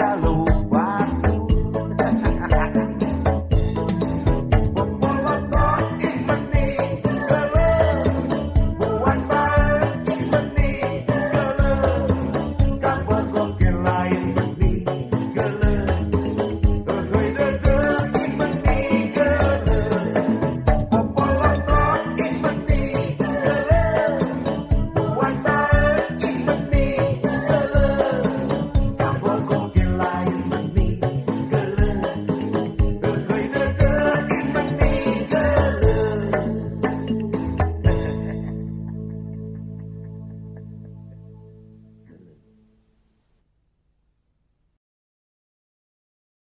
shallow